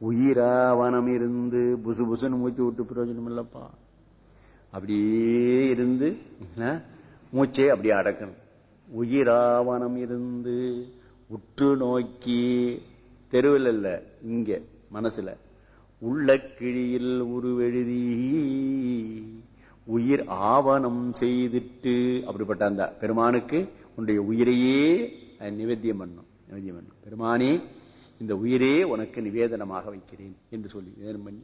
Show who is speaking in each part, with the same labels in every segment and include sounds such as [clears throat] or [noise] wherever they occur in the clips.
Speaker 1: உயிராவனம் இருந்து புசு புசுன்னு மூச்சு விட்டு பிரயோஜனம் இல்லப்பா. அப்படியே இருந்து மூச்சே மூச்சை அப்படியே அடக்கணும். உயிராவனம் இருந்து உற்று நோக்கி தெருவில் இல்ல இங்க மனசுல. உள்ள கிழியில் உருவெழுதி உயிர் ஆவணம் செய்துட்டு அப்படிப்பட்ட அந்த பெருமானுக்கு உன்னுடைய உயிரையே நிவேத்தியம் பண்ணும் நிவேத்தியம் பண்ணும். பெருமானே இந்த உயிரே உனக்கு நிவேதனமாக வைக்கிறேன் என்று சொல்லி நிவேதனம் பண்ணி.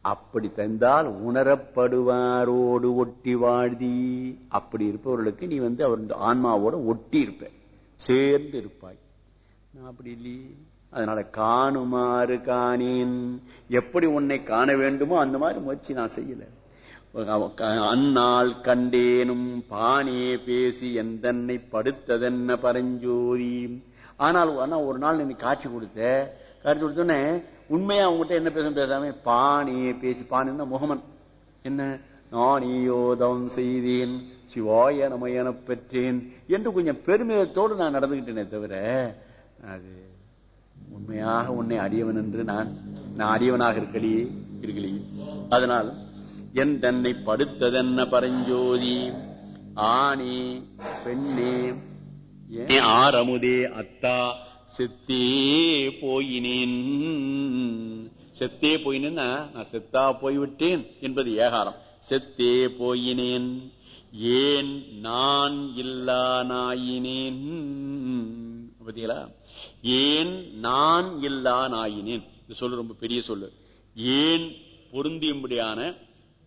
Speaker 1: அப்படி தந்தால் உணரப்படுவாரோடு ஒட்டி வாழ்தி. அப்படி இருப்பவர்களுக்கு நீ வந்து அவர் இந்த ஆன்மாவோட ஒட்டி இருப்ப. சேர்ந்து இருப்பாய். நான் அப்படி இல்லையே. அதனால காணுமாறு காணேன். எப்படி உன்னை காண வேண்டுமோ அந்த மாதிரி முயற்சி நான் செய்யல. அந்நாள் கண்டேனும் பானே பேசி எந்தன்னை படுத்ததென்ன பரஞ்சோதி. ஆனால் ஆனா ஒரு நாள் நீ காட்சி கொடுத்த காட்சி கொடுத்தோன்னே உண்மையா அவங்ககிட்ட என்ன பேசணும் பேசாம பாணியை பேசி பாணின்னா முகமன். என்ன? நானியோதம் செய்தேன் சிவாய நமையன பெற்றேன் என்று கொஞ்சம் பெருமிதத்தோடு நான் நடந்துகிட்டேனே தவிர அது உண்மையாக உன்னை அடியவன் என்று நான் நான் அடியவனாக இருக்கலையே இருக்கலையே அதனால் என் தன்னை படுத்ததென்ன பரஞ்சோதி? ஆணி பெண்ணே ஆரமுதே அத்தா செத்தே போயினேன். செத்தே போயினேன்னா நான் செத்தா போய்விட்டேன் என்பது ஏகாரம். செத்தே போயினேன். ஏன் நான் இல்லா நாயினேன் பார்த்தீங்களா? ஏன் நான் இல்லா நாயினேன் இந்த சொல்லு ரொம்ப பெரிய சொல்லு. ஏன் பொருந்தியும்படியான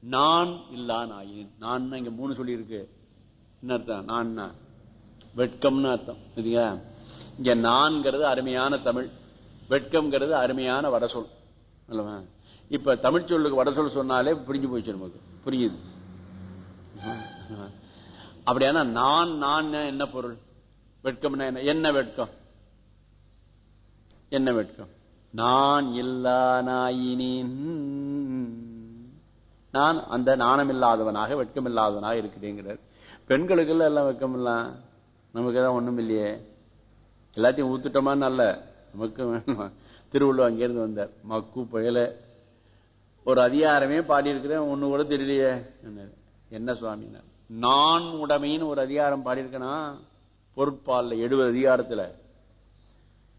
Speaker 1: நான் இல்லா நாயினேன் நான் இங்க மூணு சொல்லி இருக்கு என்ன அர்த்தம் நான் வெட்கம்னு அர்த்தம் சரிங்களா இங்க நான்கிறது அருமையான தமிழ் வெட்கம்ங்கிறது அருமையான வடசொல் அல்லவா? இப்ப தமிழ் சொல்லுக்கு வடசொல் சொன்னாலே புரிஞ்சு போயிடுச்சு நமக்கு புரியுது. அப்படியானா நான் நான் என்ன பொருள்? வெட்கம்னா என்ன? என்ன வெட்கம்? என்ன வெட்கம்? நான் இல்லானாயினேன் நான் அந்த நாணமில்லாதவனாக வெட்கமில்லாதவனாக இருக்கிறேங்கிறார். பெண்களுக்கு எல்லாம் வெட்கம் இல்லாம் நமக்கு தான் ஒண்ணும் இல்லையே. எல்லாத்தையும் ஊத்துட்டோமான்னு அல்ல நமக்கு வேணும்? திருவள்ளுவர் அங்கிருந்து வந்தார். மக்கு புயல. ஒரு அதிகாரமே பாடியிருக்கிறேன். ஒண்ணு கூட தெரியலையே. என்ன சுவாமினார் நான் உடமைன்னு ஒரு அதிகாரம் பாடியிருக்கனா? பொருட்பால்ல எழுபது அதிகாரத்தில்.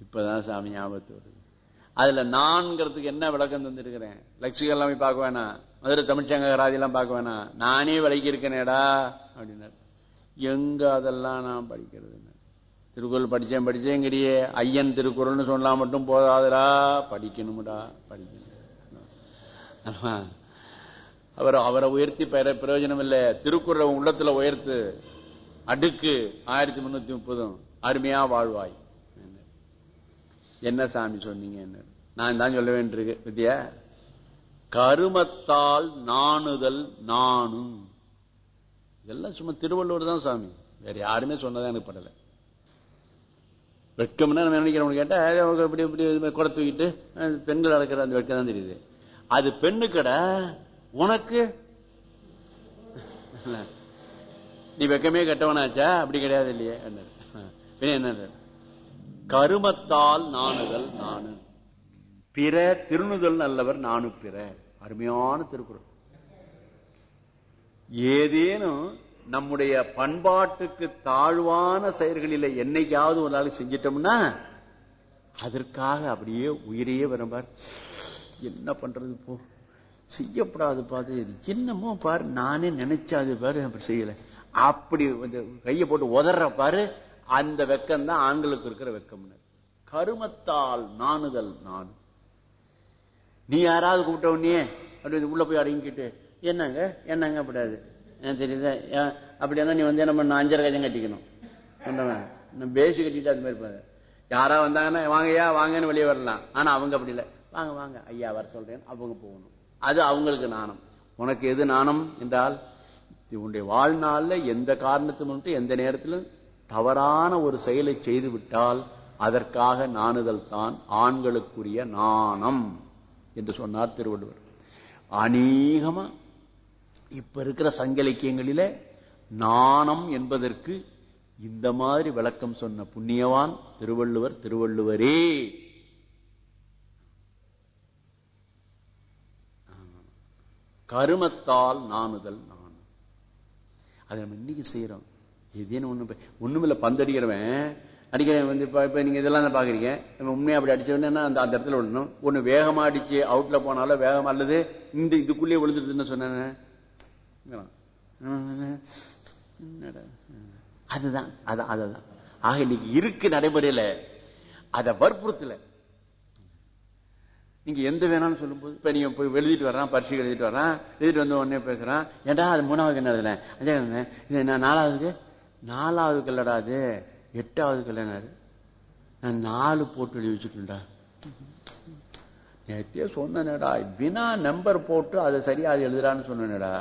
Speaker 1: இப்பதான் சாமி ஞாபகத்து வருது. அதுல நான்கிறதுக்கு என்ன விளக்கம் தந்திருக்கிறேன்? லட்சிகள் எல்லாமே பார்க்க வேணாம். மதுரை தமிழ்ச்சங்க எல்லாம் பார்க்க வேணாம். நானே விலகி இருக்கேனேடா அப்படின்னாரு. எங்க அதெல்லாம் நான் படிக்கிறது திருக்குறள் படிச்சேன் படிச்சேங்கிறியே. ஐயன் திருக்குறள்னு சொன்னா மட்டும் போதாதுடா. படிக்கணும்டா படிக்கணும். அவரை அவர் அவரை உயர்த்தி பெற பிரயோஜனம் இல்ல. திருக்குறள் உள்ளத்துல உயர்த்து அடுக்கு ஆயிரத்தி முன்னூத்தி முப்பதும் அருமையா வாழ்வாய். என்ன சாமி சொன்னீங்க என்ன? நான் தான் சொல்ல வேண்டியிருக்கு வித்யா. கருமத்தால் நாணுதல் நானும் இதெல்லாம் சும்மா திருவள்ளுவர் தான் சாமி. வேற யாருமே சொன்னதா எனக்கு படல. வெட்கம்னா நம்ம நினைக்கிறோம் கேட்டா இப்படி இப்படி குடை தூக்கிட்டு பெண்கள் அடக்கிற அந்த வெட்கம் தான் தெரியுது. அது பெண்ணு கடை உனக்கு? நீ வெக்கமே கெட்டவனாச்சா? அப்படி கிடையாது இல்லையே என்ன கருமத்தால் நானுதல் நானு பிற திருணுதல் நல்லவர் நானு பிற அருமையான திருக்குறள். ஏதேனும் நம்முடைய பண்பாட்டுக்கு தாழ்வான செயல்களில என்னைக்காவது ஒரு நாள் செஞ்சிட்டோம்னா அதற்காக அப்படியே உயிரையே விரும்பார் என்ன பண்றது போ? செய்யப்படாது பாது என்னமோ பாரு. நானே நினைச்சா அது பாரு அப்படி செய்யல. அப்படி வந்து கையை போட்டு உதற பாரு. அந்த வெக்கம் தான் ஆண்களுக்கு இருக்கிற வெக்கம். கருமத்தால் நானுதல் நான். நீ யாராவது கூப்பிட்ட உடனே அப்படி உள்ள போய் அடங்கிக்கிட்டு என்னங்க? என்னங்க அப்படியாது ஏன் தெரியுதா? ஏன்? நீ வந்து என்ன பண்ண அஞ்சரை கஜம் கட்டிக்கணும். சொன்னவன் இன்னும் பேசி கட்டிட்டு அது மாதிரி பாரு யாரா வந்தாங்கன்னா வாங்கய்யா வாங்கன்னு வெளியே வரலாம். ஆனா அவங்க அப்படி இல்லை. வாங்க வாங்க ஐயா வர சொல்றேன் அவங்க போகணும். அது அவங்களுக்கு நாணம். உனக்கு எது நாணம் என்றால் உன்னுடைய வாழ்நாள்ல எந்த காரணத்தை மட்டும் எந்த நேரத்திலும் தவறான ஒரு செயலை செய்து விட்டால் அதற்காக நாணுதல் தான் ஆண்களுக்குரிய நாணம் என்று சொன்னார் திருவள்ளுவர். அநேகமா இப்ப இருக்கிற சங்க இலக்கியங்களில நாணம் என்பதற்கு இந்த மாதிரி விளக்கம் சொன்ன புண்ணியவான் திருவள்ளுவர் திருவள்ளுவரே. கருமத்தால் நாணுதல் நான். அதை நம்ம இன்னைக்கு செய்யறோம் எதேன்னு ஒண்ணு ஒண்ணுமில்ல பந்தடிக்கிறவன். அடிக்கிறேன் வந்து இப்போ இப்போ நீங்கள் இதெல்லாம் பார்க்குறீங்க. நம்ம உண்மையாக அப்படி அடிச்சோன்னா அந்த அந்த இடத்துல விடணும். ஒன்று வேகமாக அடிச்சு அவுட்டில் போனாலும் வேகம் அல்லது இந்த இதுக்குள்ளேயே விழுந்துருதுன்னு சொன்னேன். அதுதான் அதான் அதுதான். ஆக இன்னைக்கு இருக்கு நடைமுறையில. அதை வற்புறுத்தல. நீங்க எந்த வேணாலும் சொல்லும்போது இப்ப நீங்க போய் எழுதிட்டு வர்றான் பரிசு எழுதிட்டு வர்றான் எழுதிட்டு வந்து உடனே பேசுறான் ஏன்டா அது மூணாவது என்ன எழுதல? என்ன? இது நான் நாலாவது நாலாவது கல்லடா அது? எட்டாவது கல்லனாரு நான் நாலு போட்டு எழுதி வச்சுட்டேன்டா நேத்தே சொன்னேடா வினா நம்பர் போட்டு அதை சரியா அது எழுதுறான்னு சொன்னேடா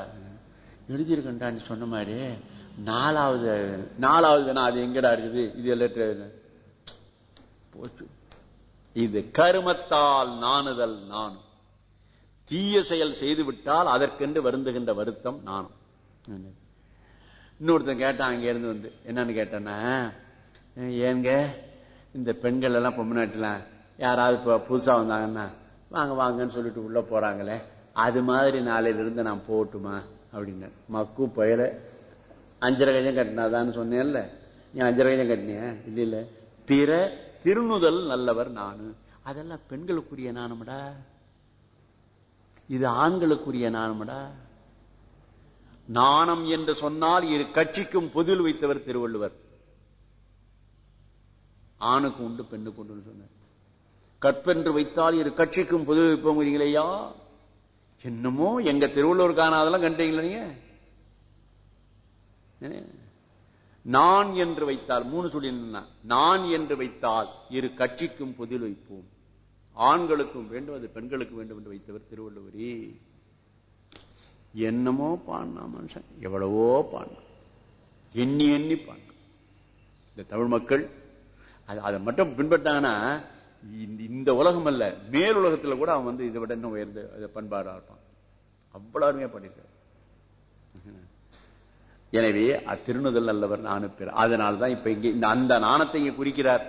Speaker 1: எழுதியிருக்கேன்டா நீ சொன்ன மாதிரி நாலாவது நாலாவது வேணா அது எங்கடா இருக்குது? இது எல்லாம் போச்சு. இது கருமத்தால் நாணுதல் நானும் தீய செயல் செய்து விட்டால் அதற்கென்று வருந்துகின்ற வருத்தம் நானும் இன்னொருத்தன் கேட்டான் அங்க இருந்து வந்து என்னன்னு கேட்டானா ஏங்க இந்த பெண்கள் எல்லாம் பொம்மநாட்டுலாம் யாராவது இப்ப புதுசா வந்தாங்கன்னா வாங்க வாங்கன்னு சொல்லிட்டு உள்ள போறாங்களே அது மாதிரி நாளையிலிருந்து நான் போட்டுமா? அப்படின்னு. மக்கு பயிர அஞ்சரை கஜம் கட்டினாதான்னு சொன்னேன்ல. நீ அஞ்சரை கஜம் கட்டினிய? இல்ல இல்ல பிற திருநுதல் நல்லவர் நானு. அதெல்லாம் பெண்களுக்குரிய நானும்டா. இது ஆண்களுக்குரிய நானும்டா. நாணம் என்று சொன்னால் இரு கட்சிக்கும் பொதில் வைத்தவர் திருவள்ளுவர். ஆணுக்கு உண்டு பெண்ணுக்கு உண்டு சொன்னார். கற்பென்று வைத்தால் இரு கட்சிக்கும் பொது வைப்போங்கிறீங்களேயா என்னமோ எங்க திருவள்ளுவர் காணாதெல்லாம் கண்டீங்களா நீங்க? நான் என்று வைத்தால் மூணு சொல்லி நான் என்று வைத்தால் இரு கட்சிக்கும் பொதில் வைப்போம். ஆண்களுக்கும் வேண்டும் அது பெண்களுக்கு வேண்டும் என்று வைத்தவர் திருவள்ளுவரே. என்னமோ பாடினா மனுஷன் எவ்வளவோ பாடினான் எண்ணி எண்ணி பாடினான் இந்த தமிழ் மக்கள் அது அதை மட்டும் பின்பற்றாங்கன்னா இந்த உலகம் அல்ல மேல் உலகத்துல கூட அவன் வந்து இதை விட இன்னும் உயர்ந்த பண்பாடா இருப்பான். அவ்வளவு அருமையா பண்ணிருக்க எனவே அத்திருணுதல் நல்லவர் நானுப்பேர் அதனால்தான் இப்ப இங்கே இந்த அந்த நாணத்தை இங்கே குறிக்கிறார்.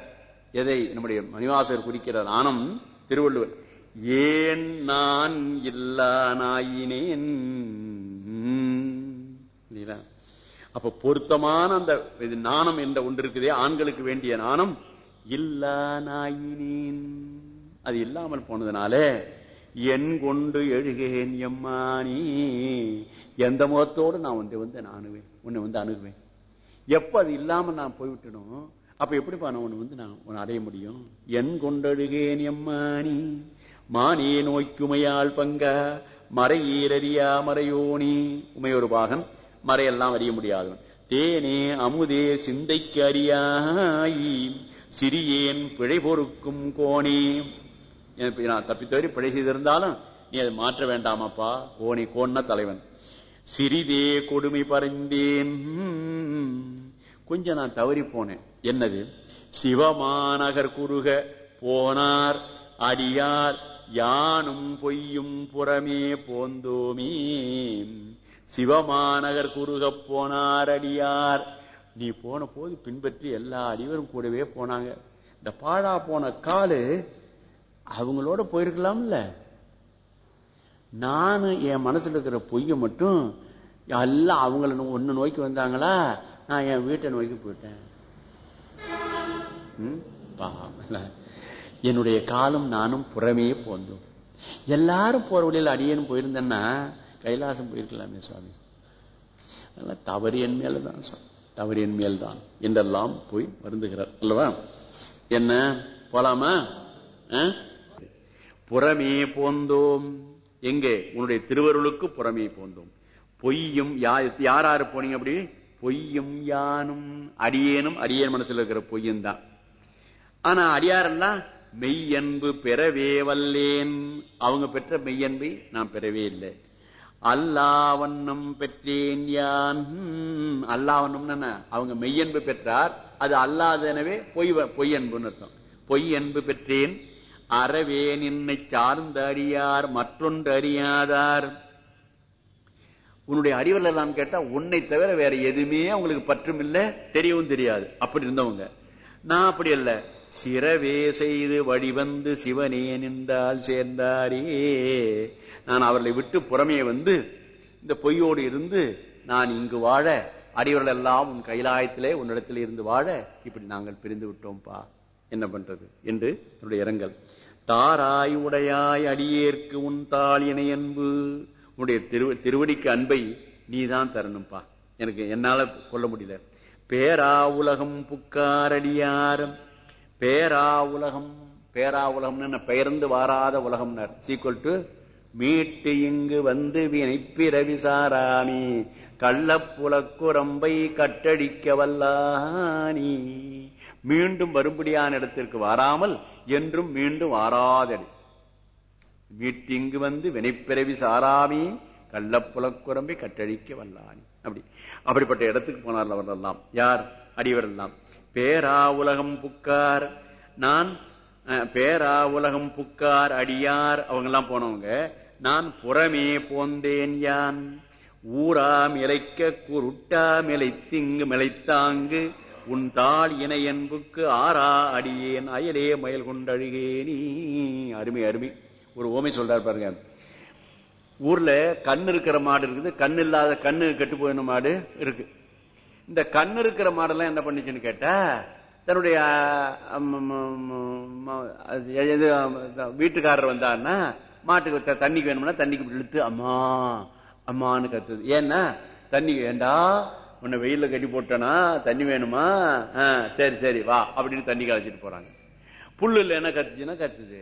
Speaker 1: எதை? நம்முடைய மணிவாசர் குறிக்கிறார் நாணம் திருவள்ளுவர். ஏன் நான் இல்லா நாயினேன் அப்ப பொருத்தமான அந்த இது நாணம் என்ற ஒன்று இருக்குதே ஆண்களுக்கு வேண்டிய நாணம். இல்லா நாயினேன். அது இல்லாமல் போனதுனால என் கொண்டு எழுகேன் எம்மானி எந்த முகத்தோடு நான் வந்து வந்து நான் அணுவேன் உன்னை வந்து அணுகுவேன். எப்ப அது இல்லாம நான் போய்விட்டனும் அப்ப எப்படிப்பா நான் உன்னை வந்து நான் உன்னை அடைய முடியும்? என் கொண்டழுகேன் எம்மானி மானே நோய்க்குமையால் பங்க மறையீரறியா மறையோனி. உமையொரு பாகன் மறையெல்லாம் அறிய முடியாதவன். தேனே அமுதே சிந்தைக்கு அறியாயி. சிறியேன் பிழை பொறுக்கும் கோணே. நான் தப்பி தவறி பிழை செய்திருந்தாலும் நீ அதை மாற்ற வேண்டாமாப்பா. கோணி கோண்ண தலைவன். சிறிதே கொடுமை பறிந்தேன். கொஞ்சம் நான் தவறி போனேன். என்னது? சிவமாநகர் குறுக போனார். அடியார் யானும் பொய்யும் புறமே போந்தோமே. சிவமாநகர் குறுக போனார் அடியார். நீ போன போது பின்பற்றி எல்லா அடிவரும் கூடவே போனாங்க. இந்த பாழா போன காலு அவங்களோட போயிருக்கலாம்ல. நான் என் மனசுல இருக்கிற பொய்ய மட்டும் எல்லாம் அவங்கள ஒன்னு நோய்க்கு வந்தாங்களா நான் என் வீட்டை நோய்க்கு போயிட்டேன். என்னுடைய காலம் நானும் புறமே போந்தோம். எல்லாரும் போற வழியில் அடியேன்னு போயிருந்தேன்னா கைலாசம் போயிருக்கலாமே சுவாமி. அதெல்லாம் தவறு என் மேலதான் தவறு என் மேல்தான். என்றெல்லாம் போய் வருந்துகிறார். அல்லவா? என்ன? போலாமா? புறமே போந்தோம். எங்கே? உன்னுடைய திருவருளுக்கு புறமே போந்தோம். பொய்யும் யார் யாரு போனீங்க அப்படி? பொய்யும் யானும். அடியேனும் அடியேன் மனசில் இருக்கிற பொய்யும் தான். ஆனா அடியாரெல்லாம் மெய்யன்பு பெறவே வல்லேன். அவங்க பெற்ற மெய்யன்பை நான் பெறவே இல்லை. அல்லாவண்ணம் பெற்றேன் யான். அல்லாவண்ணம் அவங்க மெய்யன்பு பெற்றார். அது அல்லாதனவே பொய் பொய் அன்புன்னு அர்த்தம். பொய் அன்பு பெற்றேன். அறவே நின்னை சார்ந்த அறியார் மற்றொன்று அறியாதார். உன்னுடைய அறிவில் எல்லாம் கேட்டா உன்னை தவிர வேற எதுவுமே அவங்களுக்கு பற்றும் இல்லை தெரியவும் தெரியாது. அப்படி இருந்தவங்க. நான் அப்படி இல்லை சிறவே செய்து வழிவந்து சிவனே நின்றால் சேர்ந்தாரே. நான் அவர்களை விட்டு புறமே வந்து இந்த பொய்யோடு இருந்து நான் இங்கு வாழ அடிவர்கள் எல்லாம் உன் கைலாயத்திலே உன்னிடத்தில் இருந்து வாழ இப்படி நாங்கள் பிரிந்து விட்டோம்ப்பா என்ன பண்றது? என்று என்னுடைய இரங்கல். தாராய் உடையாய் அடியேற்கு உன் தாள் இணை அன்பு. உன்னுடைய திரு திருவடிக்கு அன்பை நீதான் தரணும்ப்பா எனக்கு என்னால கொள்ள முடியல. பேரா உலகம் புக்காரடியாரம் பேரா உலகம். பேரா உலகம் பெயர்ந்து வாராத உலகம்னர். சீக்குவல் டு மீட்டு இங்கு வந்து வினைப்பிறவி சாராணி. கள்ளப்புலக்குரம்பை கட்டடிக்க வல்லானி மீண்டும் வரும்படியான இடத்திற்கு வராமல் என்றும் மீண்டும் வாராதடி. மீட்டிங்கு வந்து வினைப்பிறவி சாராமி கள்ளப்புலக்குரம்பை கட்டழிக்க வல்லானி அப்படி. அப்படிப்பட்ட இடத்துக்கு போனார் அவரெல்லாம் யார்? அடிவரெல்லாம். பேரா உலகம் புக்கார். நான் பேரா உலகம் புக்கார் அடியார். அவங்க எல்லாம் போனவங்க நான் புறமே போந்தேன் யான். ஊரா மிளைக்க குருட்டா இலைத்திங்கு மிளைத்தாங்கு. உன் தாள் இணை என்புக்கு ஆறா அடியேன். அயலே மயல் கொண்டழுகேனி. அருமை அருமை. ஒரு ஓமை சொல்றாரு பாருங்க. ஊர்ல கண் இருக்கிற மாடு இருக்குது. கண்ணு இல்லாத கண்ணு கெட்டு போயின மாடு இருக்கு. இந்த கண் இருக்கிற மாடெல்லாம் என்ன பண்ணுச்சுன்னு கேட்டா தன்னுடைய வீட்டுக்காரர் வந்தாருன்னா மாட்டுக்கு தண்ணிக்கு வேணும்னா தண்ணிக்கு இழுத்து அம்மா அம்மான்னு கத்துது. ஏன்னா தண்ணி வேண்டா உன்னை வெயில கட்டி போட்டனா தண்ணி வேணுமா? சரி சரி வா அப்படின்னு தண்ணி களைச்சிட்டு போறாங்க. புல்லு இல்ல என்ன கத்துச்சுன்னா கத்துது.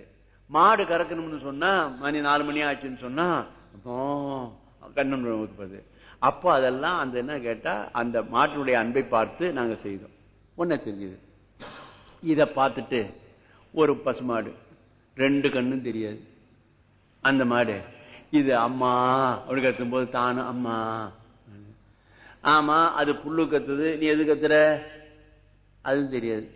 Speaker 1: மாடு கறக்கணும்னு சொன்னா மணி நாலு மணி ஆச்சுன்னு சொன்னா கண்ணு வைப்பது அப்போ அதெல்லாம் அந்த என்ன கேட்டால் அந்த மாட்டினுடைய அன்பை பார்த்து நாங்கள் செய்தோம். ஒன்றே தெரிஞ்சுது இதை பார்த்துட்டு ஒரு பசுமாடு ரெண்டு கண்ணும் தெரியாது. அந்த மாடு இது அம்மா அப்படி கத்தும் போது தானும் அம்மா. ஆமா அது புல்லு கத்துது நீ எது கத்துற? அதுவும் தெரியாது.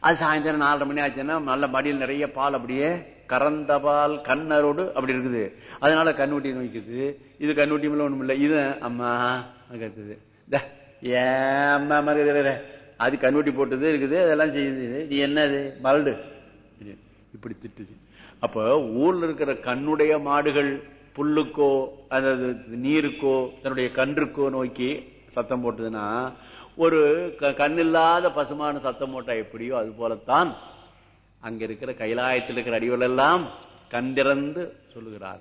Speaker 1: அது சாயந்தரம் நாலரை மணி ஆச்சுன்னா நல்ல மடியில் நிறைய பால் அப்படியே கரந்தபால் கண்ணரோடு அப்படி இருக்குது. அதனால கண்ணுட்டி வைக்குது இது கண்ணுட்டி மேல ஒண்ணும் இல்லை இது அம்மா கத்துது. ஏம்மா மாதிரி அது கண்ணுட்டி போட்டது இருக்குது. அதெல்லாம் செய்யுது. நீ என்னது? மல்டு இப்படி திட்டுது. அப்ப ஊர்ல இருக்கிற கண்ணுடைய மாடுகள் புல்லுக்கோ அதாவது நீருக்கோ தன்னுடைய கன்றுக்கோ நோக்கி சத்தம் போட்டதுன்னா ஒரு கண்ணில்லாத பசுமான சத்தம் போட்டா எப்படியோ அது போலத்தான் அங்க இருக்கிற கைலாயத்தில் இருக்கிற அடிகள் எல்லாம் கண்டிறந்து சொல்லுகிறார்.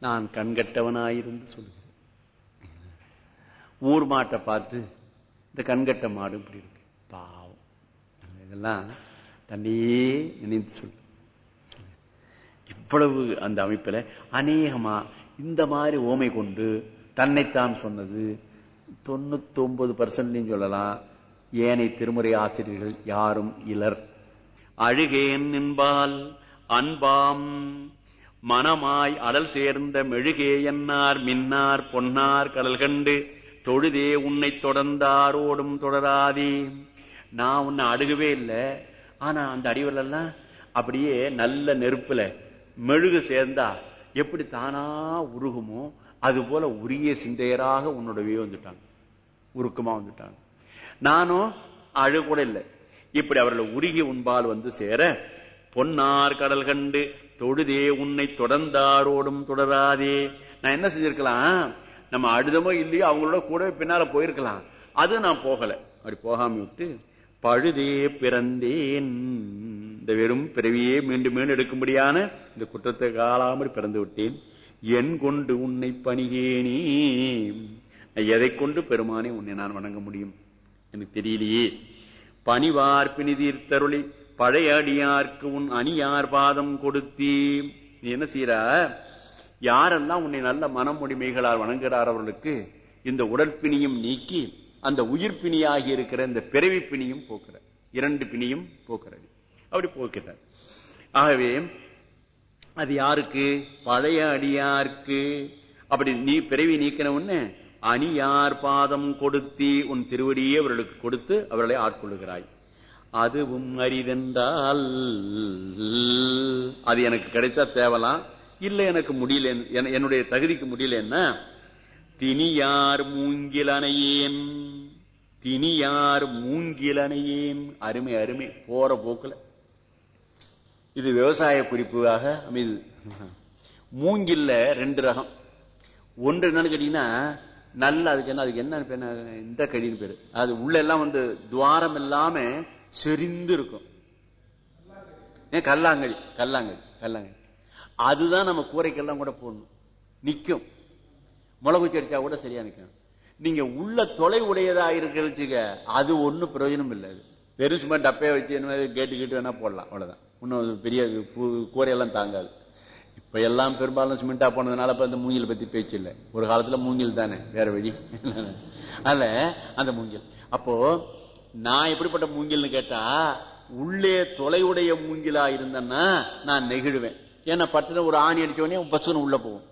Speaker 1: நான் கண்கட்டவனாயிருந்து சொல்லுகிறேன். ஊர் மாட்டை பார்த்து இந்த கண்கட்ட மாடு இப்படி இருக்கு. பாவம். இதெல்லாம் தண்ணியே நினைத்து சொல்லு இவ்வளவு அந்த அமைப்பில் அநேகமா இந்த மாதிரி ஓமை கொண்டு தன்னைத்தான் சொன்னது. தொண்ணூத்தி ஒன்பது பர்சன்ட் சொல்லலாம். ஏனை திருமுறை ஆசிரியர்கள் யாரும் இலர். அழுகேன் என்பால் அன்பாம். மனமாய் அடல் சேர்ந்த மெழுகே என்னார் மின்னார் பொன்னார் கடல் கண்டு தொழுதே உன்னை தொடர்ந்தாரோடும் தொடராதே. நான் உன்னை அழுகவே இல்லை ஆனா அந்த அடிவர்கள் அப்படியே நல்ல நெருப்புல மெழுகு சேர்ந்தா எப்படி தானா உருகுமோ அது போல உரிய சிந்தையராக உன்னோடவே வந்துட்டாங்க உருக்கமா வந்துட்டாங்க நானும் அழுகூட இல்லை. இப்படி அவர்கள் உருகி உண்பால் வந்து சேர பொன்னார் கடல் கண்டு தொழுதே உன்னை தொடர்ந்தாரோடும் தொடராதே. நான் என்ன செஞ்சிருக்கலாம்? நம்ம அழுதமோ இல்லையோ அவங்களோட கூட பின்னால போயிருக்கலாம். அது நான் போகல. அப்படி போகாம விட்டு பழுதே பிறந்தேன். இந்த வெறும் பிறவியே மீண்டும் மீண்டும் எடுக்கும்படியான இந்த குற்றத்தை காலாமல் பிறந்து விட்டேன். என் கொண்டு உன்னை பணிகேனே. எதை கொண்டு பெருமானே உன்னை நான் வணங்க முடியும்? எனக்கு தெரியலையே. பணிவார் பிணிதீர்த்தருளி பழைய அடியார்க்கு உன் அணியார் பாதம் கொடுத்தீ. என்ன செய்யற யாரெல்லாம் உன்னை நல்ல மனமுடிமைகளால் வணங்குகிறார் அவர்களுக்கு இந்த உடற்பிணியும் நீக்கி அந்த உயிர் பிணியாகி இருக்கிற இந்த பிறவி பிணியும் போக்குற. இரண்டு பிணியும் போக்குறது அப்படி போக்கிறார் ஆகவே அது யாருக்கு? பழைய அடியார்க்கு. அப்படி நீ பிறவி நீக்கின உடனே அணியார் பாதம் கொடுத்தி உன் திருவடியே அவர்களுக்கு கொடுத்து அவர்களை ஆட்கொள்ளுகிறாய். அதுவும் அரிதென்றால் அது எனக்கு கிடைத்தா தேவலாம் இல்லை எனக்கு முடியல என்னுடைய தகுதிக்கு முடியலன்னா தினியார் மூங்கிலனையேன் தினியார் மூங்கிலனையேன் அருமை அருமை. போற போக்குல. இது விவசாய குறிப்புக்காக அமைது மூங்கில்ல ரெண்டு ரகம். ஒன்று என்னன்னு கேட்டீங்கன்னா நல்ல அதுக்கு என்ன அதுக்கு என்ன பேரு? இந்த கழின்னு பேரு. அது உள்ள எல்லாம் வந்து துவாரம் இல்லாம செறிந்து இருக்கும். ஏன் கல்லாங்கடி கல்லாங்கடி கல்லாங்கடி அதுதான் நம்ம கூரைக்கெல்லாம் கூட போடணும். நிக்கும். மிளகு சரிச்சா கூட சரியா நிக்கும். நீங்க உள்ள தொலை உடையதா இருக்கிறதுச்சுக்க அது ஒண்ணும் பிரயோஜனம் இல்லை. அது வெறும் சும்மா டப்பைய வச்சு என்ன மாதிரி கேட்டு கேட்டு வேணா போடலாம். அவ்வளவுதான். இன்னும் பெரிய கூரையெல்லாம் தாங்காது. இப்ப எல்லாம் பெரும்பாலும் சிமெண்டா போனதுனால இப்ப அந்த மூங்கில் பத்தி பேச்சு இல்லை. ஒரு காலத்துல மூங்கில் தானே வேற வழி. அதுல அந்த மூங்கில். அப்போ நான் எப்படிப்பட்ட மூங்கில்னு கேட்டா உள்ளே தொலைவுடைய மூங்கிலா இருந்தேன்னா நான் நெகிழுவேன். ஏன்னா பட்டுன ஒரு ஆணி அடிச்ச உடனே பசுன்னு உள்ள போகும்.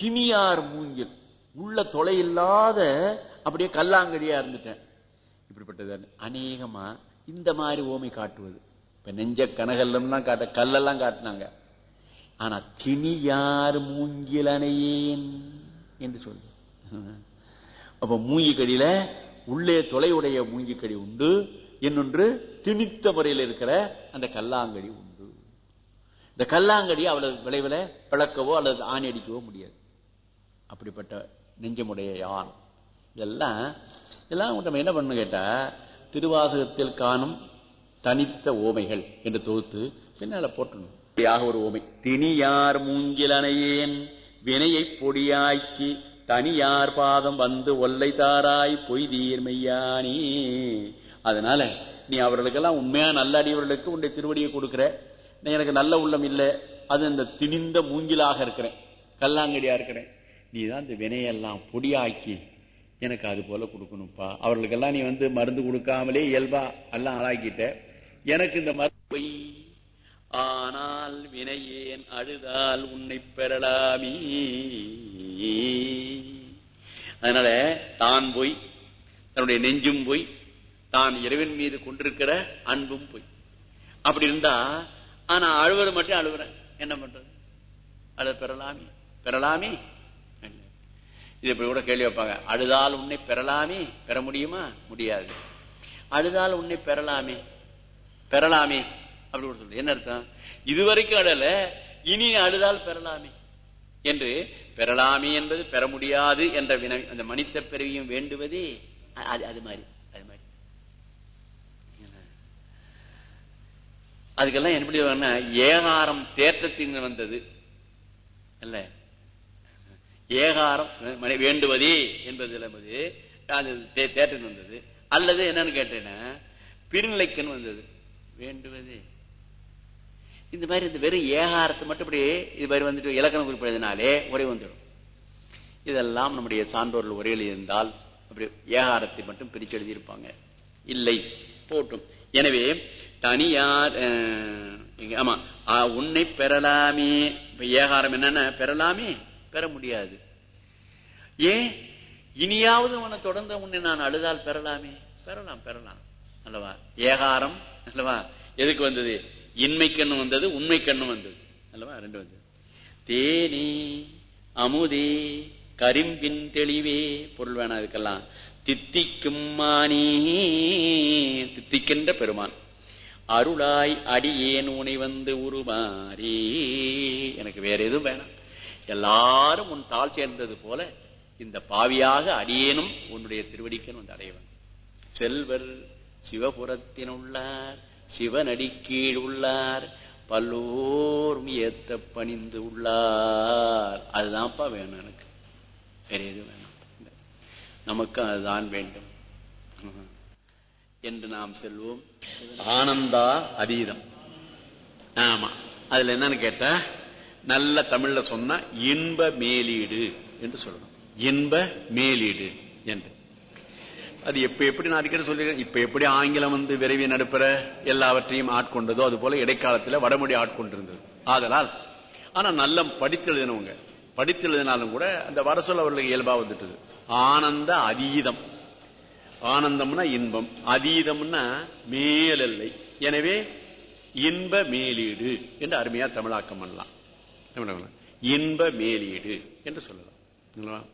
Speaker 1: திணியார் மூங்கில். உள்ள தொலை இல்லாத அப்படியே கல்லாங்கடியா இருந்துட்டேன். இப்படிப்பட்டது அநேகமா இந்த மாதிரி ஓமை காட்டுவது. இப்ப நெஞ்ச கனகல்லாம் காட்ட கல்லெல்லாம் காட்டினாங்க. ஆனா திணியார் மூங்கிலனையேன் என்று சொல்லு. அப்ப மூங்கிக்கடியில உள்ளே தொலையுடைய மூங்கிக்கடி உண்டு இன்னொன்று திணித்த முறையில் இருக்கிற அந்த கல்லாங்கடி உண்டு. இந்த கல்லாங்கடி அவளது விளைவில் பிளக்கவோ அல்லது ஆணி அடிக்கவோ முடியாது. அப்படிப்பட்ட நெஞ்சமுடைய யான் இதெல்லாம் இதெல்லாம் நம்ம என்ன பண்ணணும் கேட்டா திருவாசகத்தில் காணும் தனித்த ஓமைகள் என்று தொகுத்து பின்னால போட்டணும். இப்படியாக ஒரு உமை திணியார் மூங்கிலனையேன் வினையை பொடியாக்கி தனியார் பாதம் வந்து ஒல்லை தாராய் பொய் தீர்மையானி அதனால நீ அவர்களுக்கெல்லாம் உண்மையா நல்ல அடியவர்களுக்கு உன்னுடைய திருவடியை கொடுக்கிற. நீ எனக்கு நல்ல உள்ளம் இல்லை. அது இந்த திணிந்த மூங்கிலாக இருக்கிறேன். கல்லாங்கடியா இருக்கிறேன். நீ தான் இந்த வினையெல்லாம் பொடியாக்கி எனக்கு அது போல கொடுக்கணும்ப்பா. அவர்களுக்கெல்லாம் நீ வந்து மருந்து கொடுக்காமலே இயல்பா எல்லாம் ஆளாக்கிட்ட. எனக்கு இந்த மருந்து பொய் ஆனால் வினையேன் அழுதால் உன்னை பெறலாமே. அதனால தான் போய் தன்னுடைய நெஞ்சும் போய் தான் இறைவன் மீது கொண்டிருக்கிற அன்பும் போய். அப்படி இருந்தா ஆனா அழுவது மட்டும் அழுவுறேன். என்ன பண்றது? அழுத பெறலாமே. பெறலாமே? இது இப்படி கூட கேள்வி வைப்பாங்க. அழுதால் உன்னை பெறலாமே? பெற முடியுமா? முடியாது. அழுதால் உன்னை பெறலாமே. பெறலாமே. அப்படி கூட சொல்றது என்ன அர்த்தம்? இதுவரைக்கும் அடல இனி அழுதால் பெறலாமே. என்று பெறலாமே என்பது பெற முடியாது என்ற வினை அந்த மனித பிறவியும் வேண்டுவதே. அது அது மாதிரி அது மாதிரி. அதுக்கெல்லாம் எப்படி ஏகாரம் தேற்றத்தின் வந்தது. அல்ல. ஏகாரம் வேண்டுவதே என்பதுல வந்து தே- வந்தது. அல்லது என்னன்னு கேட்டேன்னா பிரிநிலைக்குன்னு வந்தது. வேண்டுவதே. இந்த மாதிரி இந்த வெறும் ஏகாரத்தை மட்டும் இப்படி இது மாதிரி வந்துட்டு இலக்கணம் குறிப்பிடுறதுனாலே உரை வந்துடும். இதெல்லாம் நம்முடைய சான்றோர்கள் உரையில் இருந்தால் அப்படி ஏகாரத்தை மட்டும் பிரிச்சு எழுதியிருப்பாங்க. இல்லை போட்டும். எனவே தனியார் அஹ், ஆமா உன்னை பெறலாமே. இப்ப ஏகாரம் என்னன்னா பெறலாமே? பெற முடியாது. ஏன்? இனியாவது உன்னை தொடர்ந்த உன்னை நான் அழுதால் பெறலாமே? பெறலாம் பெறலாம். அல்லவா? ஏகாரம் அல்லவா? எதுக்கு வந்தது? இன்மை கண்ணு வந்தது உண்மை கண்ணு வந்தது. அல்லவா? ரெண்டு வந்தது. தேனே அமுதே கரிம்பின் தெளிவே பொருள் வேணாம் இதுக்கெல்லாம். தித்திக்கும் மானே தித்திக்கின்ற பெருமான். அருளாய் அடியேன் உனை வந்து உருமாறி எனக்கு வேற எதுவும் வேணாம். எல்லாரும் உன் தாள் சேர்ந்தது போல இந்த பாவியாக அடியேனும் உன்னுடைய திருவடிக்கன் வந்து அடையவன் செல்வர் சிவபுரத்தினுள்ளார் சிவனடி கீழ் உள்ளார் பல்லோர் ஏத்த பணிந்து உள்ளார். அதுதான்ப்பா வேணும் எனக்கு. வேற எதுவும் வேணும். நமக்கும் அதுதான் வேண்டும். என்று நாம் செல்வோம். ஆனந்தா அதீதம். ஆமா. அதுல என்னன்னு கேட்டா நல்ல தமிழ்ல சொன்னா இன்ப மேலீடு என்று சொல்லணும். இன்ப மேலீடு என்று. அது எப்ப எப்படி நான் அடிக்கடி சொல்லிருக்கேன்? இப்ப எப்படி ஆங்கிலம் வந்து விரைவி நடுப்புற எல்லாவற்றையும் ஆட்கொண்டதோ அது போல இடைக்காலத்துல வடமொழி ஆட்கொண்டிருந்தது. ஆதலால் ஆனா நல்ல படித்து எழுதினவங்க. படித்து எழுதினாலும் கூட அந்த வர சொல்ல அவர்களுக்கு இயல்பா வந்துட்டது. ஆனந்த அதீதம். ஆனந்தம்னா இன்பம். அதீதம்னா மேலல்லை. எனவே இன்ப மேலீடு என்று அருமையா தமிழாக்கம் பண்ணலாம். இன்ப மேலீடு என்று சொல்லலாம்.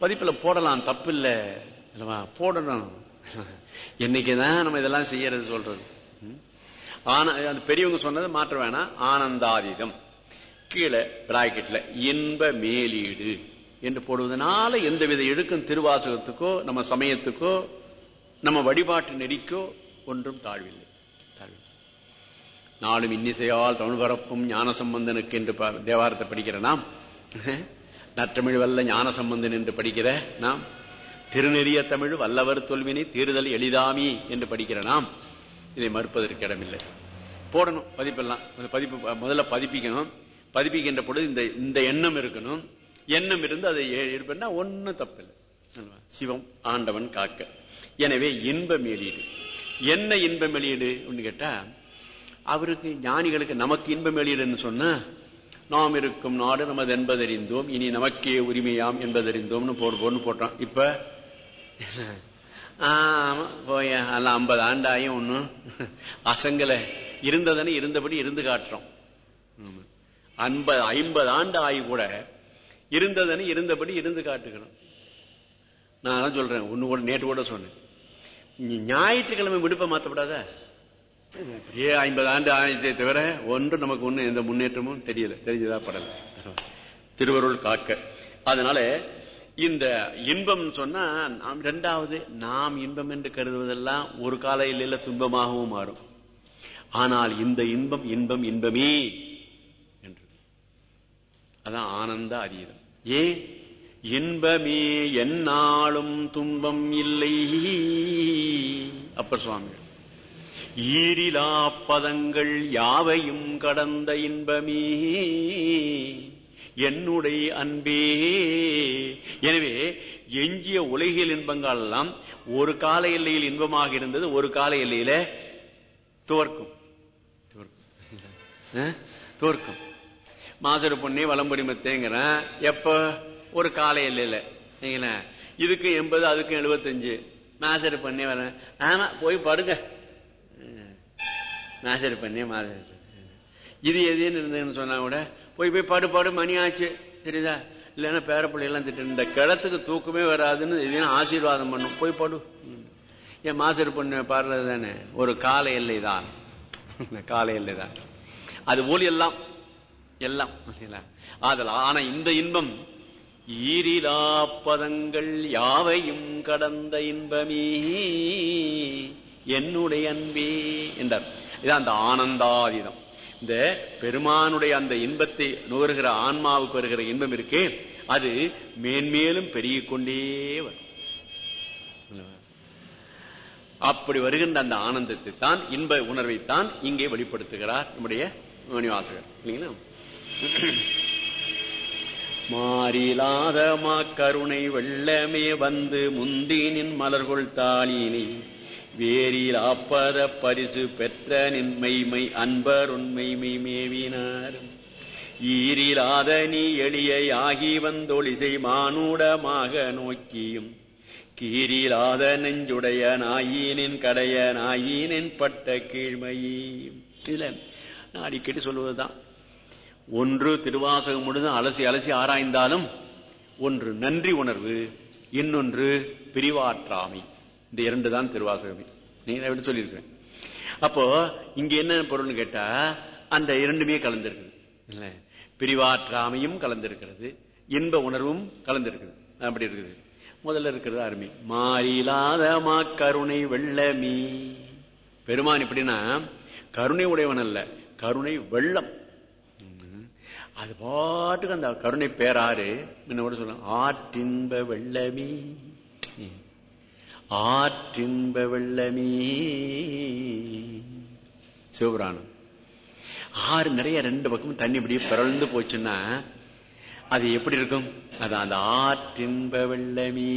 Speaker 1: பதிப்பில் பதிப்புல போடலாம். தப்பில்லை. இல்லவா போடணும். என்னைக்குதான் நம்ம இதெல்லாம் செய்யறது சொல்றது? அந்த பெரியவங்க சொன்னது மாற்ற வேணாம். ஆனந்தாதீதம். கீழே பிராக்கெட்ல இன்ப மேலீடு என்று போடுவதனால எந்தவித இழுக்கும் திருவாசகத்துக்கோ நம்ம சமயத்துக்கோ நம்ம வழிபாட்டு நெறிக்கோ ஒன்றும் தாழ்வில்லை. தாழ்வு நாளும் இன்னிசையால் தமிழ் பரப்பும் ஞான சம்பந்தனுக்கு என்று தேவாரத்தை படிக்கிற நாம் நற்றமிழ் வல்ல ஞான சம்பந்தன் என்று படிக்கிற நாம் திருநெறிய தமிழ் வல்லவர் தொல்வினை தீர்தல் எளிதாமி என்று படிக்கிற நாம் இதை மறுப்பதற்கு இடமில்லை. போடணும் பதிப்பெல்லாம். பதிப்பு முதல்ல பதிப்பிக்கணும். பதிப்பிக்கின்ற பொழுது இந்த இந்த எண்ணம் இருக்கணும். எண்ணம் இருந்து அதை ஏ- இருப்பேன்னா ஒன்னும் தப்பில்லை. சிவம் ஆண்டவன் காக்க. எனவே இன்ப மேலீடு என்ன இன்ப வெளியீடு கேட்டா அவருக்கு ஞானிகளுக்கு நமக்கு இன்ப வெளியீடுன்னு சொன்னா நாம் இருக்கும் நாடு நமது என்பதறிந்தோம். இனி நமக்கே உரிமையாம் என்பதறிந்தோம்னு போடு போன்னு போட்டோம் இப்ப போய் அல்ல ஐம்பது ஆண்டாயும் ஒன்னும் அசங்கல இருந்ததனை இருந்தபடி இருந்து காட்டுறோம். ஐம்பது ஐம்பது ஆண்டு ஆகி கூட இருந்ததனை இருந்தபடி இருந்து காட்டுகிறோம் நான் அதான் சொல்றேன் ஒன்னு கூட நேற்று கூட சொன்னேன். ஞாயிற்றுக்கிழமை விடுப்பை மாத்தப்படாத. அப்படியே ஐம்பது ஆண்டு ஆயிரத்தை தவிர ஒன்று நமக்கு ஒண்ணு எந்த முன்னேற்றமும் தெரியல தெரிஞ்சதா படல. திருவருள் காக்க. அதனால இந்த இன்பம் சொன்னா நாம் இரண்டாவது நாம் இன்பம் என்று கருதுவதெல்லாம் ஒரு கால இல்லையில துன்பமாகவும் மாறும். ஆனால் இந்த இன்பம் இன்பம் இன்பமே என்று. அதான் ஆனந்த அதீதம் ஏன்? இன்பமே என்னாலும் துன்பம் இல்லை. அப்பர் சுவாமி. ஈரிலா பதங்கள் யாவையும் கடந்த இன்பமே. என்னுடைய அன்பே. எனவே எஞ்சிய உலகியல் இன்பங்கள் எல்லாம் ஒரு கால எல்லையில் இன்பமாக இருந்தது ஒரு கால எல்லையில தோற்கும் தோற்கும். மாசரு பொண்ணே வளம்புரி மத்தேங்கிறேன் எப்ப? ஒரு கால எல்லையில? இதுக்கு எண்பது அதுக்கு எழுபத்தஞ்சு. மாசரு பண்ணே வரேன் ஆமா போய் படுங்க. நாசரி பண்ணி மாதிரி இது எதுன்னு இருந்ததுன்னு சொன்னா கூட போய் போய் படு படு மணி ஆச்சு. தெரியுதா? இல்லைன்னா பேரப்பிள்ளையெல்லாம் திட்டு இந்த கிடத்துக்கு தூக்கமே வராதுன்னு எதையும் ஆசீர்வாதம் பண்ணும். போய் பாடு. என் மாசரு பொண்ணு பாடுறது தானே? ஒரு கால எல்லை தான். கால எல்லை தான். அது போல் எல்லாம். எல்லாம். சரிங்களா? ஆதல் ஆனா இந்த இன்பம் ஈரிலா பதங்கள் யாவையும் கடந்த இன்பமே. என்னுடைய அன்பே என்றார். இதான் அந்த ஆனந்தாதீதம். இந்த பெருமானுடைய அந்த இன்பத்தை நுகர்கிற ஆன்மாவுக்கு வருகிற இன்பம் இருக்கே அது மேன்மேலும் பெருகிக் கொண்டே வரும். அப்படி வருகின்ற அந்த ஆனந்தத்தை தான் இன்ப உணர்வை தான் இங்கே வெளிப்படுத்துகிறார் நம்முடைய மணிவாசகர். இல்லைங்களா? மாறிலாத கருணை வெள்ளமே வந்து முந்தினின் மலர்கொள் தாளினை. வேரில் ஆப்பத பரிசு பெற்ற நின்மைமை அன்பர் உண்மைமை மேவினார் ஈரிலாத எளியை ஆகி வந்தொழிசை மானுடமாக நோக்கியும். கீரிலாத நெஞ்சுடைய நாயினின் கடைய நாயினின் பட்ட கீழ்மையும். இதுல நான் அடிக்கடி சொல்வதுதான். ஒன்று திருவாசகம் முழுதும் அலசி அலசி ஆராய்ந்தாலும் ஒன்று நன்றி உணர்வு இன்னொன்று பிரிவாற்றாமை. இந்த இரண்டு தான் திருவாசகமே. நீங்க எப்படி சொல்லியிருக்கேன் அப்போ இங்க என்ன பொருள்னு கேட்டா அந்த இரண்டுமே கலந்திருக்குது. இல்ல பிரிவாற்றாமையும் கலந்திருக்கிறது இன்ப உணர்வும் கலந்திருக்குது. அப்படி இருக்குது. முதல்ல இருக்கிறது அருமை. மாறிலாத கருணை வெள்ளமீ. பெருமான் எப்படின்னா கருணை உடையவன் அல்ல கருணை வெள்ளம். அது பாட்டுக்கு அந்த கருணை பேராறு என்ன கூட சொல்ல ஆற்றின்ப வெள்ளமீ. ஆற்றின்ப வெள்ளமே. சிவபுராணம். ஆறு நிறைய ரெண்டு பக்கமும் தண்ணி இப்படியே பிறழ்ந்து போச்சுன்னா அது எப்படி இருக்கும்? அது அந்த ஆற்றின்ப வெள்ளமே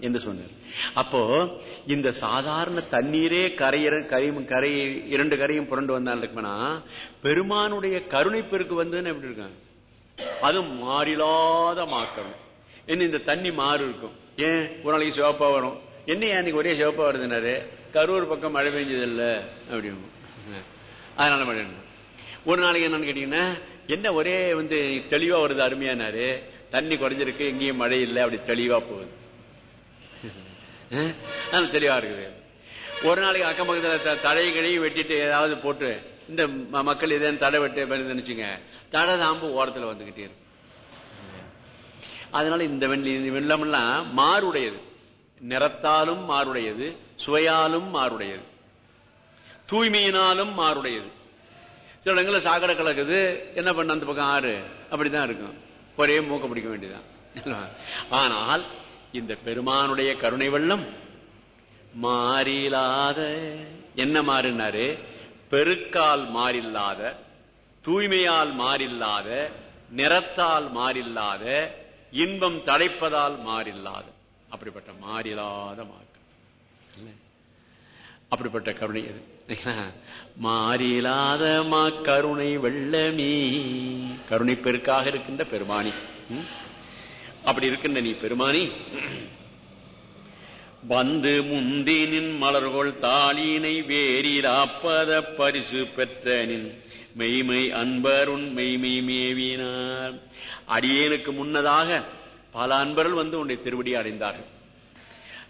Speaker 1: என்று சொன்னார். அப்போ இந்த சாதாரண தண்ணீரே கரையிற கரையும் கரை இரண்டு கரையும் புரண்டு வந்தால் இருக்குன்னா பெருமானுடைய கருணை பெருக்கு வந்ததுன்னு எப்படி இருக்கும்? அது மாறிலாத மாக்கணும் என்ன இந்த தண்ணி மாறு இருக்கும் ஏன்? ஒரு நாளைக்கு சிவப்பா வரும். என்ன அன்னைக்கு ஒரே சிவப்பா வருதுனாரு கரூர் பக்கம் மழை பெஞ்சது இல்ல அப்படின்னு அதனால மழை ஒரு நாளைக்கு என்னன்னு கேட்டீங்கன்னா என்ன ஒரே வந்து தெளிவா வருது அருமையானாரு? தண்ணி குறைஞ்சிருக்கு எங்கேயும் மழை இல்லை அப்படி தெளிவா போகுது. தெளிவா இருக்குது. ஒரு நாளைக்கு அக்கம் பக்கத்தில் தழையை வெட்டிட்டு ஏதாவது போட்டு இந்த ம- மக்கள் இதே தடை வெட்டு நினைச்சுங்க. தடை தாம்பு ஓரத்தில் வந்துகிட்டே இருக்கும் அதனால இந்த வெள்ளி எல்லாம் மாறுடையது. நிறத்தாலும் மாறுடையது சுவையாலும் மாறுடையது. தூய்மையினாலும் மாறுடையது. சில இடங்களில் சாக்கடை கலக்குது என்ன பண்ண அந்த பக்கம் ஆறு. அப்படிதான் இருக்கும். ஒரே மூக்க பிடிக்க வேண்டியதான் [laughs] ஆனால் இந்த பெருமானுடைய கருணை வெள்ளம் மாறிலாத என்ன மாறினாரு? பெருக்கால் மாறில்லாத தூய்மையால் மாறில்லாத நிறத்தால் மாறில்லாத இன்பம் தடைப்பதால் மாறில்லாத அப்படிப்பட்ட மாறில்லாத மாக்கள் அப்படிப்பட்ட கருணை அது [laughs] மாறிலாத மா கருணை வெள்ளமே. கருணை பெருக்காக இருக்கின்ற பெருமானி. அப்படி இருக்கின்ற நீ பெருமானி [clears throat] வந்து முந்தினின் மலர்கொள் தாளினை வேறிலாப்பத பரிசு பெற்ற நின் மெய்மை அன்பருண் மெய்மை மேவினார். அடியேனுக்கு முன்னதாக பல அன்பர்கள் வந்து உன்னை திருவடி அடைந்தார்கள்.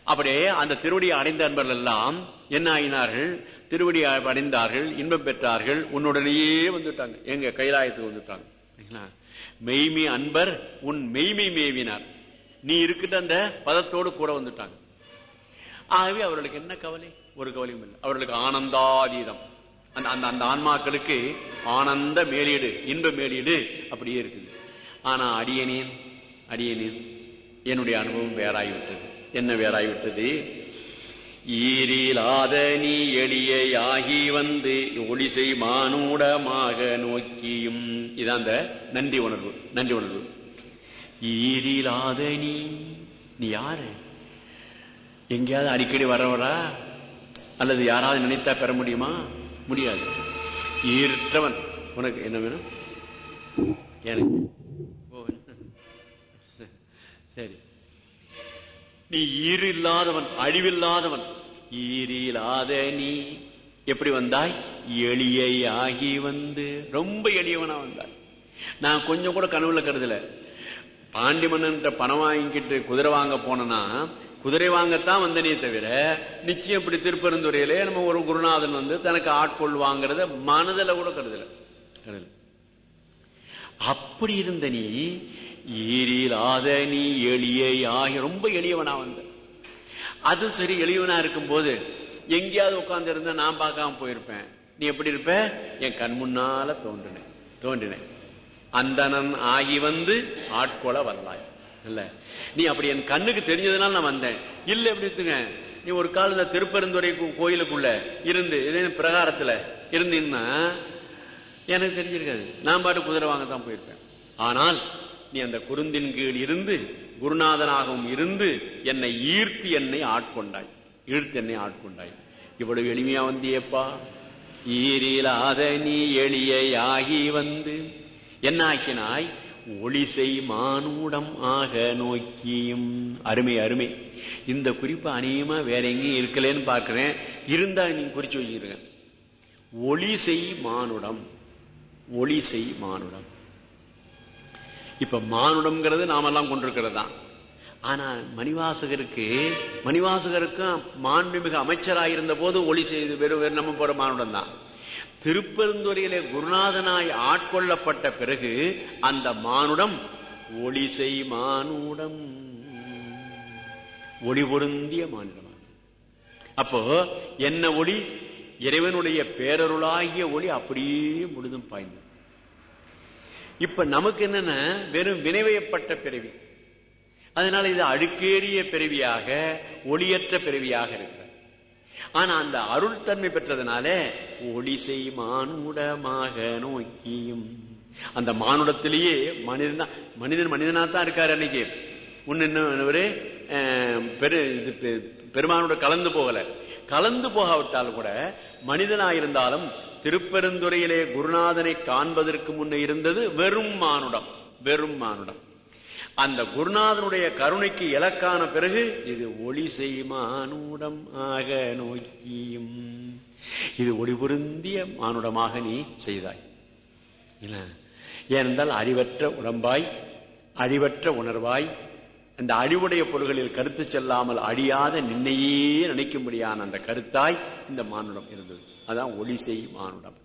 Speaker 1: அப்படியே அந்த திருவடியை அடைந்த அன்பர்கள் எல்லாம் என்ன ஆயினார்கள்? திருவடி அடைந்தார்கள் இன்பம் பெற்றார்கள் உன்னுடனேயே வந்துட்டாங்க. எங்க? கைலாயத்துக்கு வந்துட்டாங்க. மெய்மை அன்பர் உன் மெய்மை மேவினார். நீ இருக்கின்ற அந்த பதத்தோடு கூட வந்துட்டாங்க. ஆகவே அவர்களுக்கு என்ன கவலை? ஒரு கவலையும் இல்லை. அவர்களுக்கு ஆனந்தாதீதம். அந்த அந்த அந்த ஆன்மாக்களுக்கு ஆனந்த மேலீடு இன்ப மேலீடு அப்படியே இருக்குது. ஆனா அடியனேன் அடியனேன் என்னுடைய அனுபவம் வேறாய்விட்டது என்ன வேறாய்விட்டது ஈரிலாத நீ எளியாகி வந்து ஒளிசை மானூடமாக நோக்கியும். இதான் அந்த நன்றி உணர்வு நன்றி உணர்வு. ஈரிலாத நீ நீ யாரு? எங்கேயாவது அடிக்கடி வரவரா? அல்லது யாராவது நினைத்தா பெற முடியுமா? முடியாது. ஈர்த்தவன். உனக்கு என்ன வேணும்? எனக்கு. சரி. நீ ஈறு இல்லாதவன் அழிவில்லாதவன். ஈரில்லாத நீ எப்படி வந்தாய்? எளியாகி வந்து. ரொம்ப எளியவனா வந்தாய். நான் கொஞ்சம் கூட கனவுல கருதல. பாண்டி மன்னன் பணம் வாங்கிக்கிட்டு குதிரை வாங்க போனேன்னா குதிரை வாங்கத்தான் வந்தனே தவிர நிச்சயம் இப்படி திருப்பெருந்துறையிலே நம்ம ஒரு குருநாதன் வந்து தனக்கு ஆட்கொள் வாங்குறத மனதில் கூட கருதல. கருதல. அப்படி இருந்த நீ ஈரிலாத நீ எளிய ஆகி ரொம்ப எளியவனா வந்த. அது சரி எளியவனா இருக்கும்போது எங்கேயாவது உட்கார்ந்து இருந்தா நான் பார்க்காம போயிருப்பேன். நீ எப்படி இருப்ப? என் கண் முன்னால தோன்றினேன். தோன்றினேன். அந்தனன் ஆகி வந்து ஆட்கொள வரலாய். இல்ல. நீ அப்படி என் கண்ணுக்கு தெரிஞ்சதுனால நான் வந்தேன். இல்ல எப்படி இருக்குங்க? நீ ஒரு கால இந்த திருப்பெருந்துறை கோயிலுக்குள்ள இருந்து இதே பிரகாரத்துல இருந்தீங்கன்னா எனக்கு தெரிஞ்சிருக்காது. நான் பாட்டு குதிரை வாங்க தான் போயிருப்பேன். ஆனால் நீ அந்த குருந்தின் கீழ் இருந்து குருநாதனாகவும் இருந்து என்னை ஈர்த்து என்னை ஆட்கொண்டாய். இழுத்து என்னை ஆட்கொண்டாய். இவ்வளவு எளிமையா வந்தியப்பா? ஈரிலாத நீ எளியாகி வந்து என்ன ஆக்கினாய் ஒளிசை மானூடம் ஆக நோக்கியும். அருமை அருமை. இந்த குறிப்பு அநேகமா வேற எங்கேயும் இருக்கலன்னு பார்க்கிறேன். இருந்தா நீங்க குறிச்சு வச்சிருக்க ஒளிசை மானுடம் ஒளிசை மானுடம். இப்ப மானுடம்ங்கிறது நாமெல்லாம் கொண்டிருக்கிறது தான் ஆனா மணிவாசகருக்கு மணிவாசகருக்கும் மாண்புமிகு அமைச்சராயிருந்த போது ஒளி செய்து வெறும் நம்ம போற மானுடம் தான் திருப்பெருந்துறையிலே குருநாதனாய் ஆட்கொள்ளப்பட்ட பிறகு அந்த மானுடம் ஒளிசை மானுடம். ஒளி பொருந்திய மானுடம் அப்போ என்ன ஒளி? இறைவனுடைய பேரருளாகிய ஒளி அப்படியே முழுதும் பாய்ந்தது. இப்ப நமக்கு என்னன்னா? வெறும் வினைவயப்பட்ட பிறவி. அதனால இது அழுக்கேறிய பிறவியாக ஒளியற்ற பிறவியாக இருக்கிறது. ஆனா அந்த அருள் தன்மை பெற்றதுனால ஒளிசை மானுடமாக நோக்கியும். அந்த மானுடத்திலேயே மனிதன் தான் மனிதன் மனிதனா தான் இருக்காரு அன்னைக்கு. ஒன்னு இன்னொரு பெரு இது பெ- பெருமானோட கலந்து போகல. கலந்து போகாவிட்டால் கூட மனிதனாயிருந்தாலும் திருப்பெருந்துறையிலே குருநாதனை காண்பதற்கு முன்ன இருந்தது வெறும் மானுடம் வெறும் மானுடம். அந்த குருநாதனுடைய கருணைக்கு இலக்கான பிறகு இது ஒளி மானுடம் ஆக நோக்கியும். இது ஒளி பொருந்திய மானுடமாக நீ செய்தாய். ஏனென்றால் அறிவற்ற உடம்பாய் அழிவற்ற உணர்வாய் அந்த அழிவுடைய பொருள்களில் கருத்து செல்லாமல் அழியாத நின்னையே நினைக்கும்படியான அந்த கருத்தாய் இந்த மானுடம் இருந்தது. அதான் ஒளிசெய் மானுடம்.